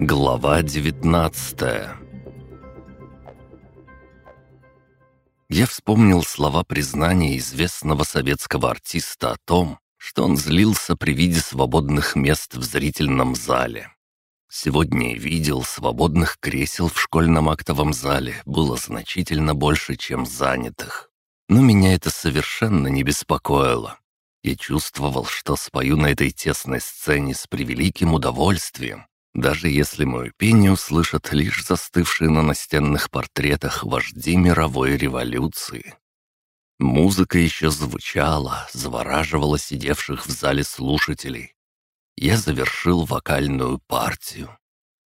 Глава 19 Я вспомнил слова признания известного советского артиста о том, что он злился при виде свободных мест в зрительном зале. Сегодня я видел, свободных кресел в школьном актовом зале было значительно больше, чем занятых. Но меня это совершенно не беспокоило. Я чувствовал, что спою на этой тесной сцене с превеликим удовольствием, даже если мое пение услышат лишь застывшие на настенных портретах вожди мировой революции. Музыка еще звучала, завораживала сидевших в зале слушателей. Я завершил вокальную партию.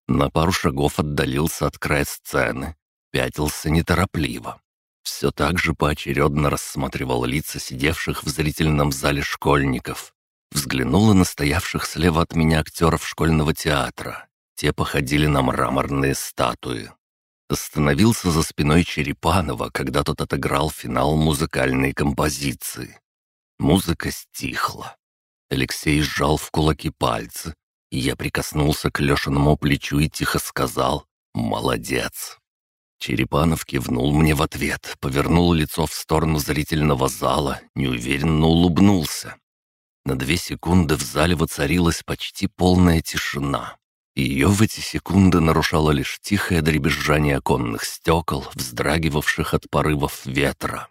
На пару шагов отдалился от края сцены, пятился неторопливо. Все так же поочередно рассматривал лица сидевших в зрительном зале школьников, Взглянула на стоявших слева от меня актеров школьного театра. Те походили на мраморные статуи. Остановился за спиной Черепанова, когда тот отыграл финал музыкальной композиции. Музыка стихла. Алексей сжал в кулаки пальцы, я прикоснулся к Лешиному плечу и тихо сказал «Молодец». Черепанов кивнул мне в ответ, повернул лицо в сторону зрительного зала, неуверенно улыбнулся. На две секунды в зале воцарилась почти полная тишина. Ее в эти секунды нарушало лишь тихое дребезжание оконных стекол, вздрагивавших от порывов ветра.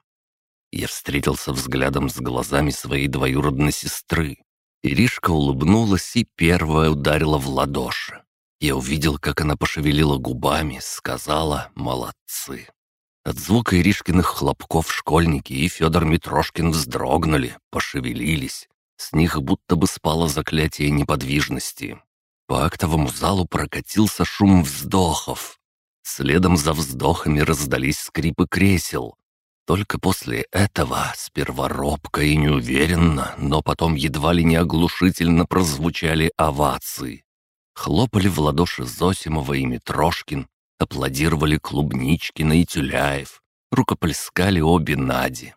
Я встретился взглядом с глазами своей двоюродной сестры. Иришка улыбнулась и первая ударила в ладоши. Я увидел, как она пошевелила губами, сказала «молодцы». От звука Иришкиных хлопков школьники и Федор Митрошкин вздрогнули, пошевелились, с них будто бы спало заклятие неподвижности. По актовому залу прокатился шум вздохов. Следом за вздохами раздались скрипы кресел. Только после этого, сперва робко и неуверенно, но потом едва ли не оглушительно прозвучали овации. Хлопали в ладоши Зосимова и Митрошкин, аплодировали Клубничкина и Тюляев, рукоплескали обе Нади.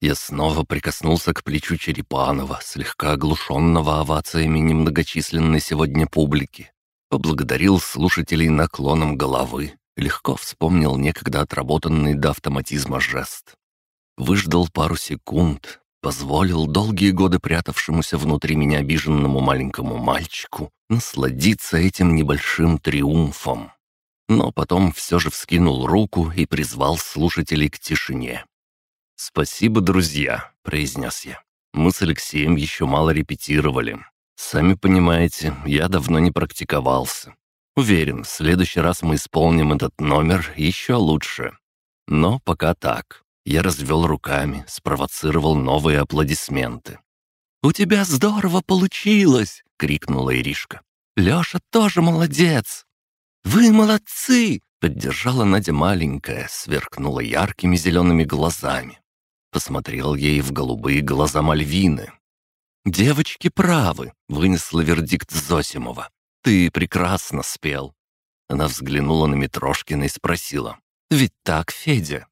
Я снова прикоснулся к плечу Черепанова, слегка оглушенного овациями немногочисленной сегодня публики. Поблагодарил слушателей наклоном головы, легко вспомнил некогда отработанный до автоматизма жест. Выждал пару секунд, позволил долгие годы прятавшемуся внутри меня обиженному маленькому мальчику насладиться этим небольшим триумфом. Но потом все же вскинул руку и призвал слушателей к тишине. «Спасибо, друзья», — произнес я. «Мы с Алексеем еще мало репетировали. Сами понимаете, я давно не практиковался. Уверен, в следующий раз мы исполним этот номер еще лучше. Но пока так». Я развел руками, спровоцировал новые аплодисменты. «У тебя здорово получилось!» — крикнула Иришка. «Леша тоже молодец!» «Вы молодцы!» — поддержала Надя маленькая, сверкнула яркими зелеными глазами. Посмотрел ей в голубые глаза Мальвины. «Девочки правы», — вынесла вердикт Зосимова. «Ты прекрасно спел». Она взглянула на Митрошкина и спросила. «Ведь так, Федя?»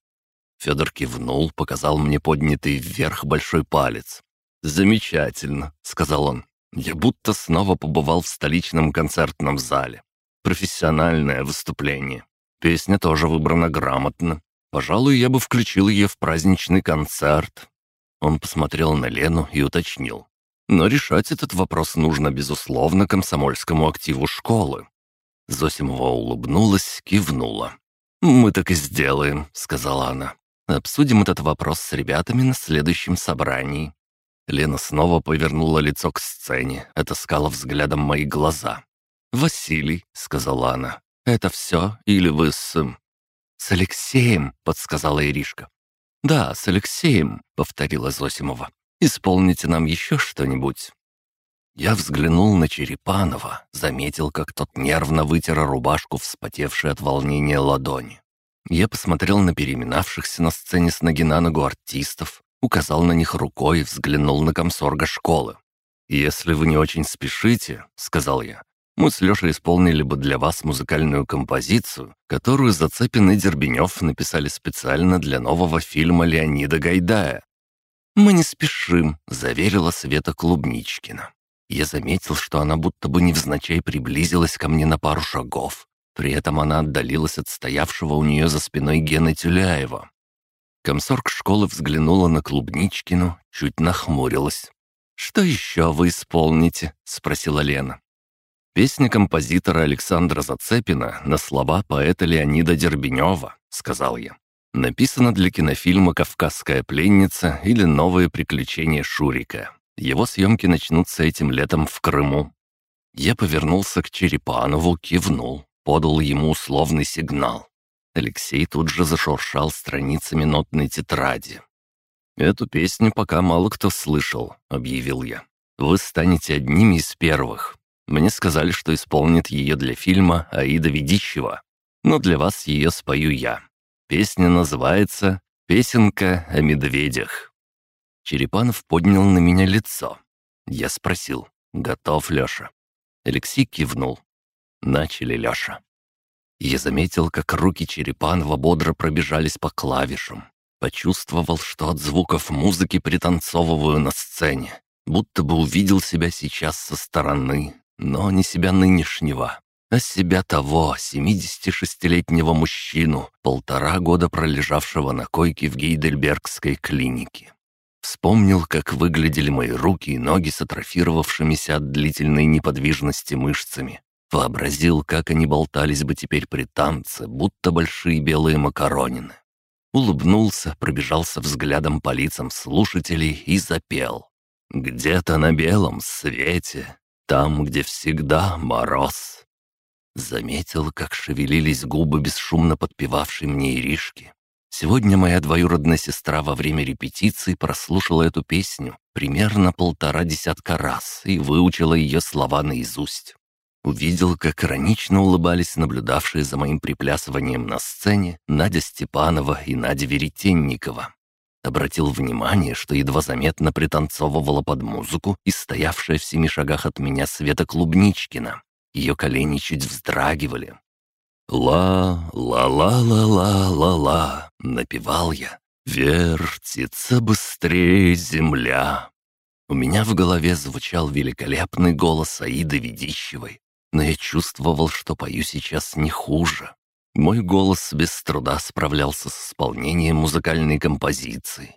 Федор кивнул, показал мне поднятый вверх большой палец. «Замечательно», — сказал он. «Я будто снова побывал в столичном концертном зале. Профессиональное выступление. Песня тоже выбрана грамотно. Пожалуй, я бы включил ее в праздничный концерт». Он посмотрел на Лену и уточнил. «Но решать этот вопрос нужно, безусловно, комсомольскому активу школы». Зосимова улыбнулась, кивнула. «Мы так и сделаем», — сказала она. «Обсудим этот вопрос с ребятами на следующем собрании». Лена снова повернула лицо к сцене, отыскала взглядом мои глаза. «Василий», — сказала она, — «это все? Или вы с... «С Алексеем», — подсказала Иришка. «Да, с Алексеем», — повторила Зосимова. «Исполните нам еще что-нибудь». Я взглянул на Черепанова, заметил, как тот нервно вытер рубашку, вспотевшей от волнения ладони. Я посмотрел на переминавшихся на сцене с ноги на ногу артистов, указал на них рукой и взглянул на комсорга школы. «Если вы не очень спешите», — сказал я, мы с Лешей исполнили бы для вас музыкальную композицию, которую Зацепин и Дербенев написали специально для нового фильма Леонида Гайдая. «Мы не спешим», — заверила Света Клубничкина. Я заметил, что она будто бы невзначай приблизилась ко мне на пару шагов. При этом она отдалилась от стоявшего у нее за спиной Гена Тюляева. Комсорг школы взглянула на Клубничкину, чуть нахмурилась. «Что еще вы исполните?» — спросила Лена. «Песня композитора Александра Зацепина на слова поэта Леонида Дербенева», — сказал я. Написана для кинофильма «Кавказская пленница» или «Новые приключения Шурика». Его съемки начнутся этим летом в Крыму. Я повернулся к Черепанову, кивнул, подал ему условный сигнал. Алексей тут же зашуршал страницами нотной тетради. «Эту песню пока мало кто слышал», — объявил я. «Вы станете одними из первых. Мне сказали, что исполнит ее для фильма Аида Ведищева, но для вас ее спою я. Песня называется «Песенка о медведях». Черепанов поднял на меня лицо. Я спросил, готов Леша? Алексей кивнул. Начали Леша. Я заметил, как руки Черепанова бодро пробежались по клавишам. Почувствовал, что от звуков музыки пританцовываю на сцене. Будто бы увидел себя сейчас со стороны, но не себя нынешнего, а себя того, 76-летнего мужчину, полтора года пролежавшего на койке в Гейдельбергской клинике. Вспомнил, как выглядели мои руки и ноги с атрофировавшимися от длительной неподвижности мышцами. Вообразил, как они болтались бы теперь при танце, будто большие белые макаронины. Улыбнулся, пробежался взглядом по лицам слушателей и запел. «Где-то на белом свете, там, где всегда мороз». Заметил, как шевелились губы бесшумно подпевавшей мне Иришки. Сегодня моя двоюродная сестра во время репетиции прослушала эту песню примерно полтора десятка раз и выучила ее слова наизусть. Увидел, как иронично улыбались наблюдавшие за моим приплясыванием на сцене Надя Степанова и Надя Веретенникова. Обратил внимание, что едва заметно пританцовывала под музыку и стоявшая в семи шагах от меня Света Клубничкина. Ее колени чуть вздрагивали. «Ла-ла-ла-ла-ла-ла-ла», — напевал я. «Вертится быстрее земля». У меня в голове звучал великолепный голос Аиды Ведищевой, но я чувствовал, что пою сейчас не хуже. Мой голос без труда справлялся с исполнением музыкальной композиции.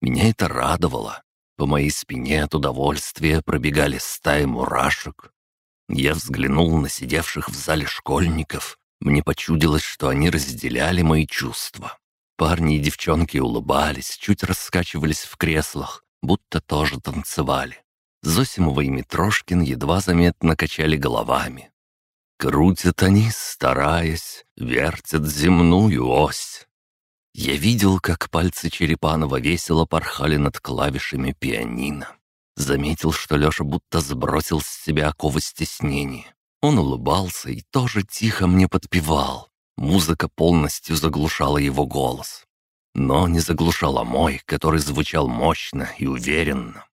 Меня это радовало. По моей спине от удовольствия пробегали стаи мурашек. Я взглянул на сидевших в зале школьников. Мне почудилось, что они разделяли мои чувства. Парни и девчонки улыбались, чуть раскачивались в креслах, будто тоже танцевали. Зосимова и Митрошкин едва заметно качали головами. Крутят они, стараясь, вертят земную ось. Я видел, как пальцы Черепанова весело порхали над клавишами пианино. Заметил, что Леша будто сбросил с себя оковы стеснения. Он улыбался и тоже тихо мне подпевал. Музыка полностью заглушала его голос. Но не заглушала мой, который звучал мощно и уверенно.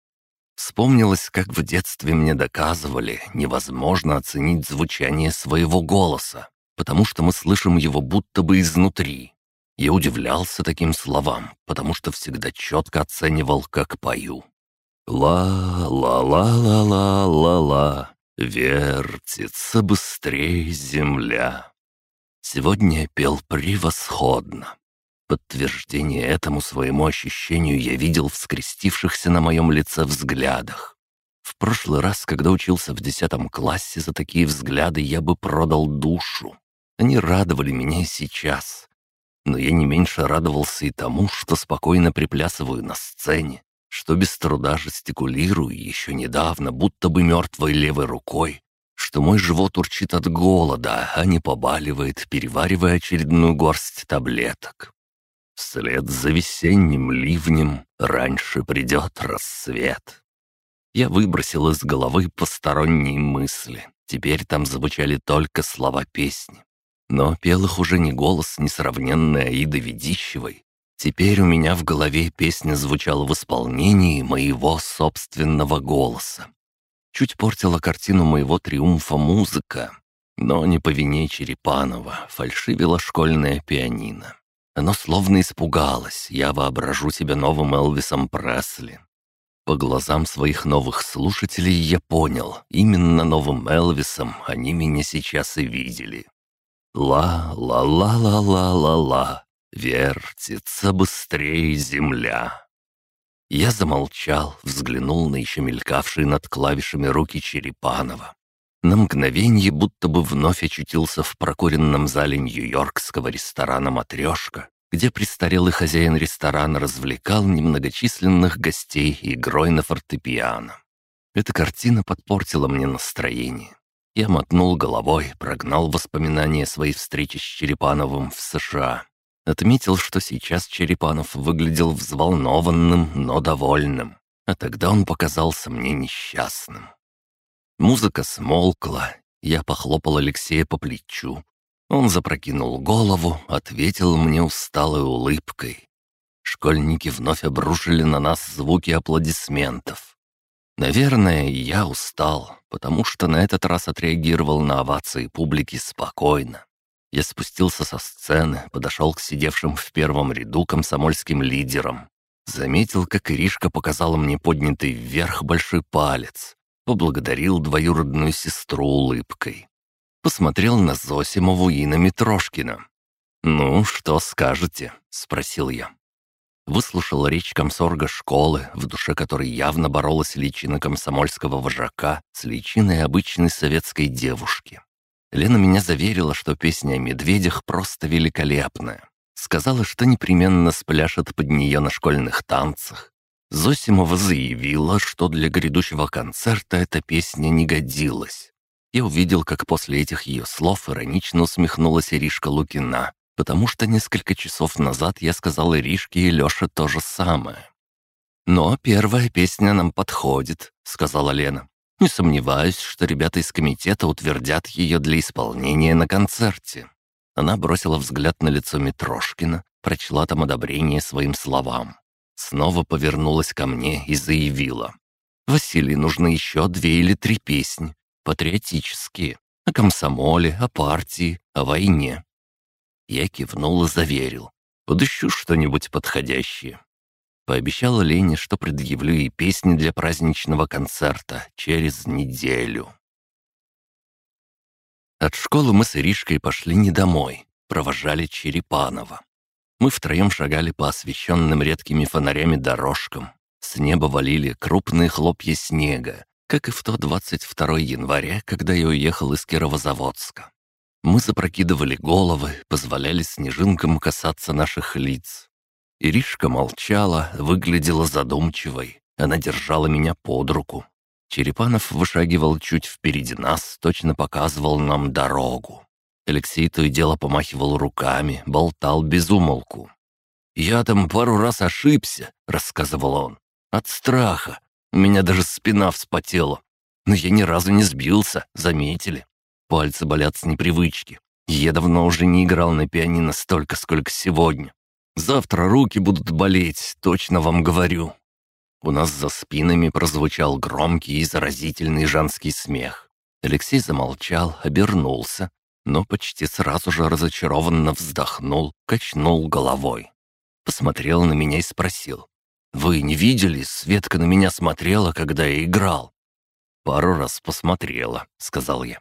Вспомнилось, как в детстве мне доказывали, невозможно оценить звучание своего голоса, потому что мы слышим его будто бы изнутри. Я удивлялся таким словам, потому что всегда четко оценивал, как пою. Ла-ла-ла-ла-ла-ла-ла, вертится быстрее земля. Сегодня я пел превосходно. Подтверждение этому своему ощущению я видел в скрестившихся на моем лице взглядах. В прошлый раз, когда учился в десятом классе, за такие взгляды я бы продал душу. Они радовали меня и сейчас. Но я не меньше радовался и тому, что спокойно приплясываю на сцене, что без труда жестикулирую еще недавно, будто бы мертвой левой рукой, что мой живот урчит от голода, а не побаливает, переваривая очередную горсть таблеток. Вслед за весенним ливнем раньше придет рассвет. Я выбросил из головы посторонние мысли. Теперь там звучали только слова песни. Но пел их уже не голос несравненной Аиды Ведищевой, Теперь у меня в голове песня звучала в исполнении моего собственного голоса. Чуть портила картину моего триумфа музыка, но не по вине Черепанова фальшивила школьное пианино. Оно словно испугалось, я воображу себя новым Элвисом Пресли. По глазам своих новых слушателей я понял, именно новым Элвисом они меня сейчас и видели. Ла-ла-ла-ла-ла-ла-ла, вертится быстрее земля. Я замолчал, взглянул на еще мелькавшие над клавишами руки Черепанова. На мгновение будто бы вновь очутился в прокуренном зале нью-йоркского ресторана «Матрешка», где престарелый хозяин ресторана развлекал немногочисленных гостей игрой на фортепиано. Эта картина подпортила мне настроение. Я мотнул головой, прогнал воспоминания своей встречи с Черепановым в США. Отметил, что сейчас Черепанов выглядел взволнованным, но довольным. А тогда он показался мне несчастным. Музыка смолкла, я похлопал Алексея по плечу. Он запрокинул голову, ответил мне усталой улыбкой. Школьники вновь обрушили на нас звуки аплодисментов. Наверное, я устал, потому что на этот раз отреагировал на овации публики спокойно. Я спустился со сцены, подошел к сидевшим в первом ряду комсомольским лидерам. Заметил, как Иришка показала мне поднятый вверх большой палец, поблагодарил двоюродную сестру улыбкой. Посмотрел на Зосимову и на Митрошкина. «Ну, что скажете?» — спросил я. Выслушал речь комсорга школы, в душе которой явно боролась личина комсомольского вожака с личиной обычной советской девушки. Лена меня заверила, что песня о медведях просто великолепная. Сказала, что непременно спляшет под нее на школьных танцах, Зосимова заявила, что для грядущего концерта эта песня не годилась. Я увидел, как после этих ее слов иронично усмехнулась Иришка Лукина, потому что несколько часов назад я сказал Иришке и Леше то же самое. «Но первая песня нам подходит», — сказала Лена. «Не сомневаюсь, что ребята из комитета утвердят ее для исполнения на концерте». Она бросила взгляд на лицо Митрошкина, прочла там одобрение своим словам. Снова повернулась ко мне и заявила. «Василий, нужно еще две или три песни, патриотические, о комсомоле, о партии, о войне». Я кивнул и заверил. «Подыщу что-нибудь подходящее». Пообещала Лене, что предъявлю ей песни для праздничного концерта через неделю. От школы мы с Иришкой пошли не домой, провожали Черепанова. Мы втроем шагали по освещенным редкими фонарями дорожкам. С неба валили крупные хлопья снега, как и в то 22 января, когда я уехал из Кировозаводска. Мы запрокидывали головы, позволяли снежинкам касаться наших лиц. Иришка молчала, выглядела задумчивой. Она держала меня под руку. Черепанов вышагивал чуть впереди нас, точно показывал нам дорогу. Алексей то и дело помахивал руками, болтал без умолку. «Я там пару раз ошибся», — рассказывал он. «От страха. У меня даже спина вспотела. Но я ни разу не сбился, заметили. Пальцы болят с непривычки. Я давно уже не играл на пианино столько, сколько сегодня. Завтра руки будут болеть, точно вам говорю». У нас за спинами прозвучал громкий и заразительный женский смех. Алексей замолчал, обернулся, но почти сразу же разочарованно вздохнул, качнул головой. Посмотрел на меня и спросил. «Вы не видели? Светка на меня смотрела, когда я играл». «Пару раз посмотрела», — сказал я.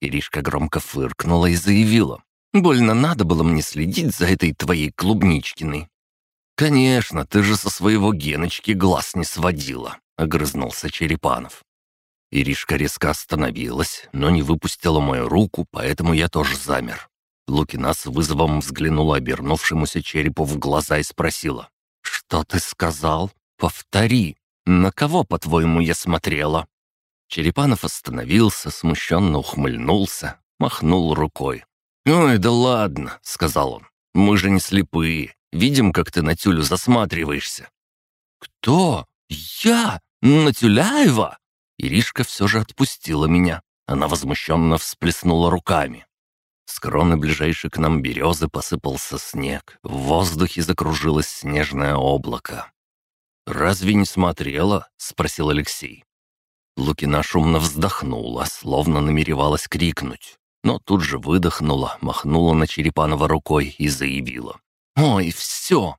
Иришка громко фыркнула и заявила. «Больно надо было мне следить за этой твоей клубничкиной». «Конечно, ты же со своего Геночки глаз не сводила», — огрызнулся Черепанов. Иришка резко остановилась, но не выпустила мою руку, поэтому я тоже замер. Лукина с вызовом взглянула обернувшемуся черепу в глаза и спросила. «Что ты сказал? Повтори. На кого, по-твоему, я смотрела?» Черепанов остановился, смущенно ухмыльнулся, махнул рукой. «Ой, да ладно», — сказал он. «Мы же не слепые. Видим, как ты на тюлю засматриваешься». «Кто? Я? На Тюляева?» Иришка все же отпустила меня. Она возмущенно всплеснула руками. С кроны ближайшей к нам березы посыпался снег. В воздухе закружилось снежное облако. «Разве не смотрела?» — спросил Алексей. Лукина шумно вздохнула, словно намеревалась крикнуть, но тут же выдохнула, махнула на Черепанова рукой и заявила. «Ой, все!»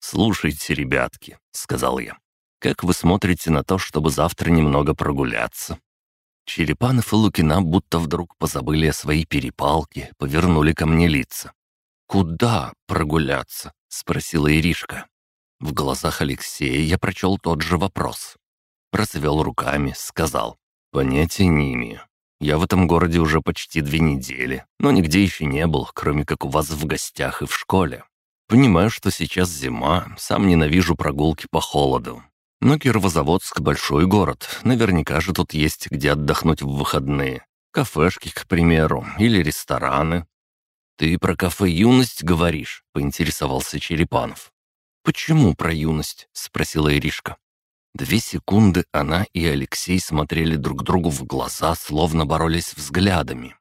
«Слушайте, ребятки», — сказал я, Как вы смотрите на то, чтобы завтра немного прогуляться?» Черепанов и Лукина будто вдруг позабыли о своей перепалке, повернули ко мне лица. «Куда прогуляться?» — спросила Иришка. В глазах Алексея я прочел тот же вопрос. Развел руками, сказал. «Понятия не имею. Я в этом городе уже почти две недели, но нигде еще не был, кроме как у вас в гостях и в школе. Понимаю, что сейчас зима, сам ненавижу прогулки по холоду. Но Кировозаводск — большой город, наверняка же тут есть где отдохнуть в выходные. Кафешки, к примеру, или рестораны. «Ты про кафе «Юность» говоришь?» — поинтересовался Черепанов. «Почему про юность?» — спросила Иришка. Две секунды она и Алексей смотрели друг другу в глаза, словно боролись взглядами.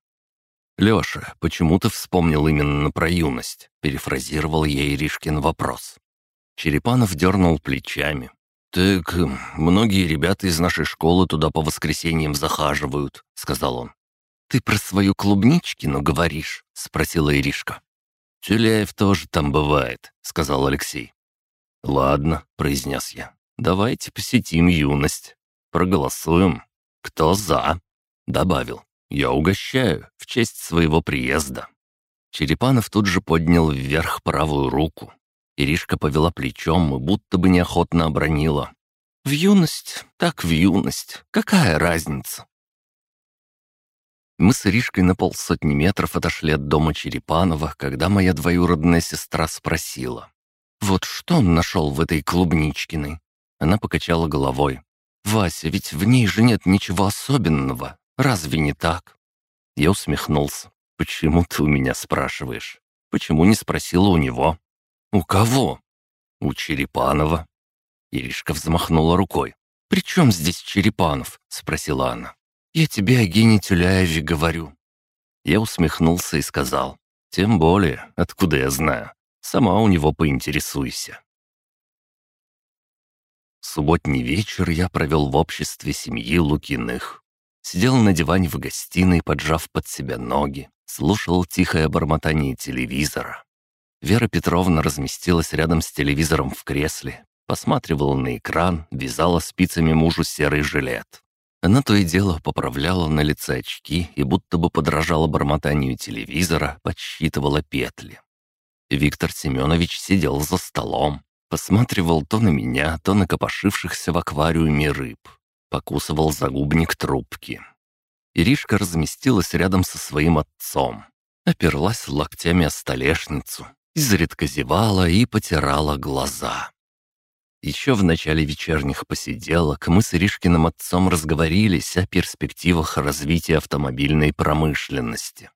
«Леша, почему ты вспомнил именно про юность?» — перефразировал я Иришкин вопрос. Черепанов дернул плечами. «Так многие ребята из нашей школы туда по воскресеньям захаживают», — сказал он. «Ты про свою клубничкину говоришь?» — спросила Иришка. «Тюляев тоже там бывает», — сказал Алексей. «Ладно», — произнес я. «Давайте посетим юность. Проголосуем. Кто за?» Добавил. «Я угощаю в честь своего приезда». Черепанов тут же поднял вверх правую руку. Иришка повела плечом и будто бы неохотно обронила. «В юность, так в юность. Какая разница?» Мы с Иришкой на полсотни метров отошли от дома Черепанова, когда моя двоюродная сестра спросила. «Вот что он нашел в этой клубничкиной?» Она покачала головой. «Вася, ведь в ней же нет ничего особенного. Разве не так?» Я усмехнулся. «Почему ты у меня спрашиваешь? Почему не спросила у него?» «У кого?» «У Черепанова». Иришка взмахнула рукой. «При чем здесь Черепанов?» — спросила она. «Я тебе о Гене Тюляеве говорю». Я усмехнулся и сказал. «Тем более, откуда я знаю? Сама у него поинтересуйся». Субботний вечер я провел в обществе семьи Лукиных. Сидел на диване в гостиной, поджав под себя ноги, слушал тихое бормотание телевизора. Вера Петровна разместилась рядом с телевизором в кресле, посматривала на экран, вязала спицами мужу серый жилет. Она то и дело поправляла на лице очки и будто бы подражала бормотанию телевизора, подсчитывала петли. Виктор Семенович сидел за столом, посматривал то на меня, то на копошившихся в аквариуме рыб, покусывал загубник трубки. Иришка разместилась рядом со своим отцом, оперлась локтями о столешницу, изредка зевала и потирала глаза. Еще в начале вечерних посиделок мы с Иришкиным отцом разговорились о перспективах развития автомобильной промышленности.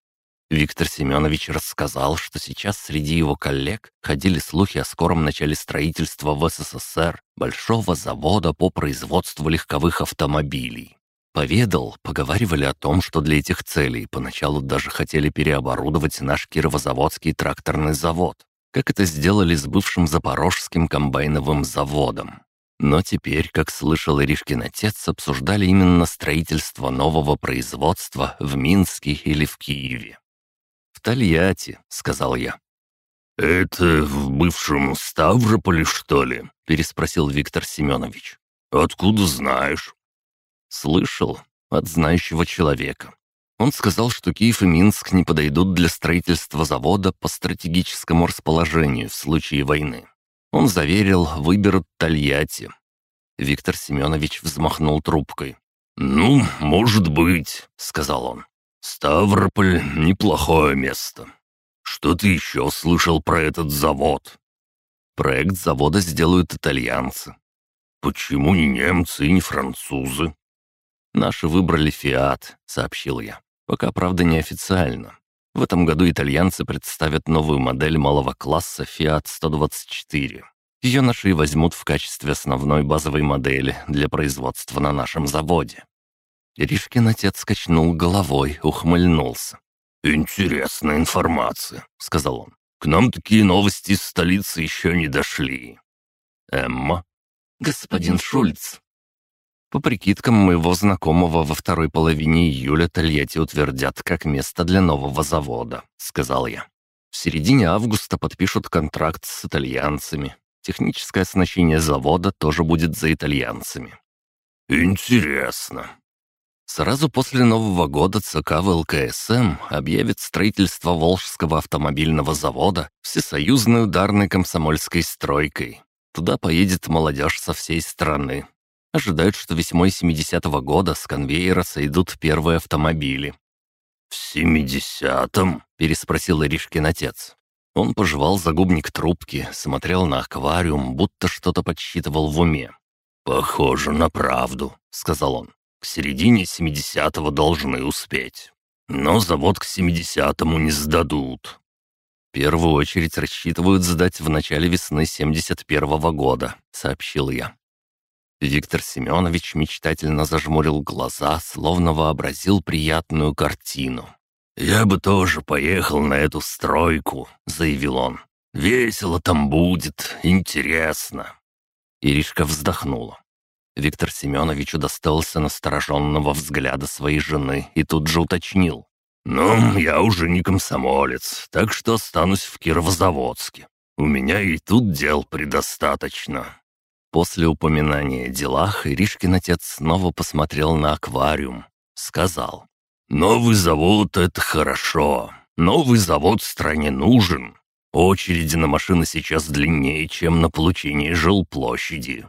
Виктор Семенович рассказал, что сейчас среди его коллег ходили слухи о скором начале строительства в СССР большого завода по производству легковых автомобилей. Поведал, поговаривали о том, что для этих целей поначалу даже хотели переоборудовать наш Кировозаводский тракторный завод, как это сделали с бывшим Запорожским комбайновым заводом. Но теперь, как слышал Иришкин отец, обсуждали именно строительство нового производства в Минске или в Киеве. «В Тольятти», — сказал я. «Это в бывшем Ставрополе, что ли?» — переспросил Виктор Семенович. «Откуда знаешь?» Слышал от знающего человека. Он сказал, что Киев и Минск не подойдут для строительства завода по стратегическому расположению в случае войны. Он заверил, выберут Тольятти. Виктор Семенович взмахнул трубкой. «Ну, может быть», — сказал он. «Ставрополь — неплохое место. Что ты еще слышал про этот завод?» «Проект завода сделают итальянцы». «Почему не немцы и не французы?» «Наши выбрали «Фиат», — сообщил я. Пока, правда, неофициально. В этом году итальянцы представят новую модель малого класса «Фиат 124». Ее наши возьмут в качестве основной базовой модели для производства на нашем заводе. Иришкин отец качнул головой, ухмыльнулся. «Интересная информация», — сказал он. «К нам такие новости из столицы еще не дошли». «Эмма?» «Господин Шульц, по прикидкам моего знакомого, во второй половине июля Тольятти утвердят как место для нового завода», — сказал я. «В середине августа подпишут контракт с итальянцами. Техническое оснащение завода тоже будет за итальянцами. «Интересно». Сразу после Нового года ЦК ВЛКСМ объявит строительство Волжского автомобильного завода всесоюзной ударной комсомольской стройкой. Туда поедет молодежь со всей страны. Ожидают, что весьмой 70-го года с конвейера сойдут первые автомобили. «В семидесятом?» — переспросил Иришкин отец. Он пожевал загубник трубки, смотрел на аквариум, будто что-то подсчитывал в уме. «Похоже на правду», — сказал он. «К середине семидесятого должны успеть. Но завод к семидесятому не сдадут». «В первую очередь рассчитывают сдать в начале весны семьдесят первого года», — сообщил я. Виктор Семенович мечтательно зажмурил глаза, словно вообразил приятную картину. «Я бы тоже поехал на эту стройку», — заявил он. «Весело там будет, интересно». Иришка вздохнула. Виктор Семенович удостоился настороженного взгляда своей жены и тут же уточнил. «Ну, я уже не комсомолец, так что останусь в Кировозаводске. У меня и тут дел предостаточно». После упоминания о делах Иришкин отец снова посмотрел на аквариум. Сказал. «Новый завод — это хорошо. Новый завод стране нужен. Очереди на машины сейчас длиннее, чем на получение жилплощади.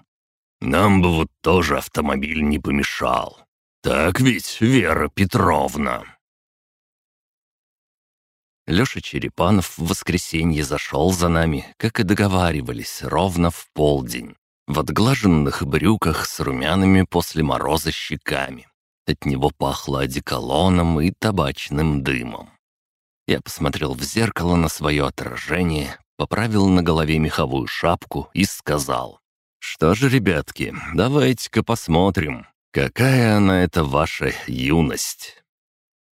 Нам бы вот тоже автомобиль не помешал. Так ведь, Вера Петровна?» Леша Черепанов в воскресенье зашел за нами, как и договаривались, ровно в полдень. В отглаженных брюках с румяными после мороза щеками. От него пахло одеколоном и табачным дымом. Я посмотрел в зеркало на свое отражение, поправил на голове меховую шапку и сказал. «Что же, ребятки, давайте-ка посмотрим, какая она эта ваша юность».